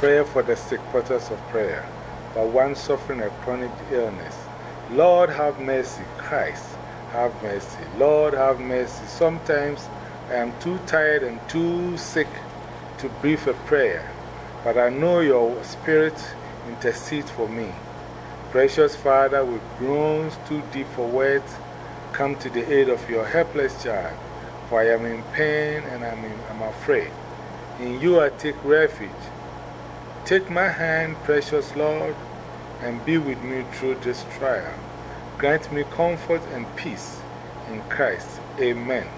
Prayer for the sick, portals of prayer, but one suffering a chronic illness. Lord, have mercy. Christ, have mercy. Lord, have mercy. Sometimes I am too tired and too sick to breathe a prayer, but I know your spirit intercedes for me. Precious Father, with groans too deep for words, come to the aid of your helpless child, for I am in pain and I'm, in, I'm afraid. In you I take refuge. Take my hand, precious Lord, and be with me through this trial. Grant me comfort and peace in Christ. Amen.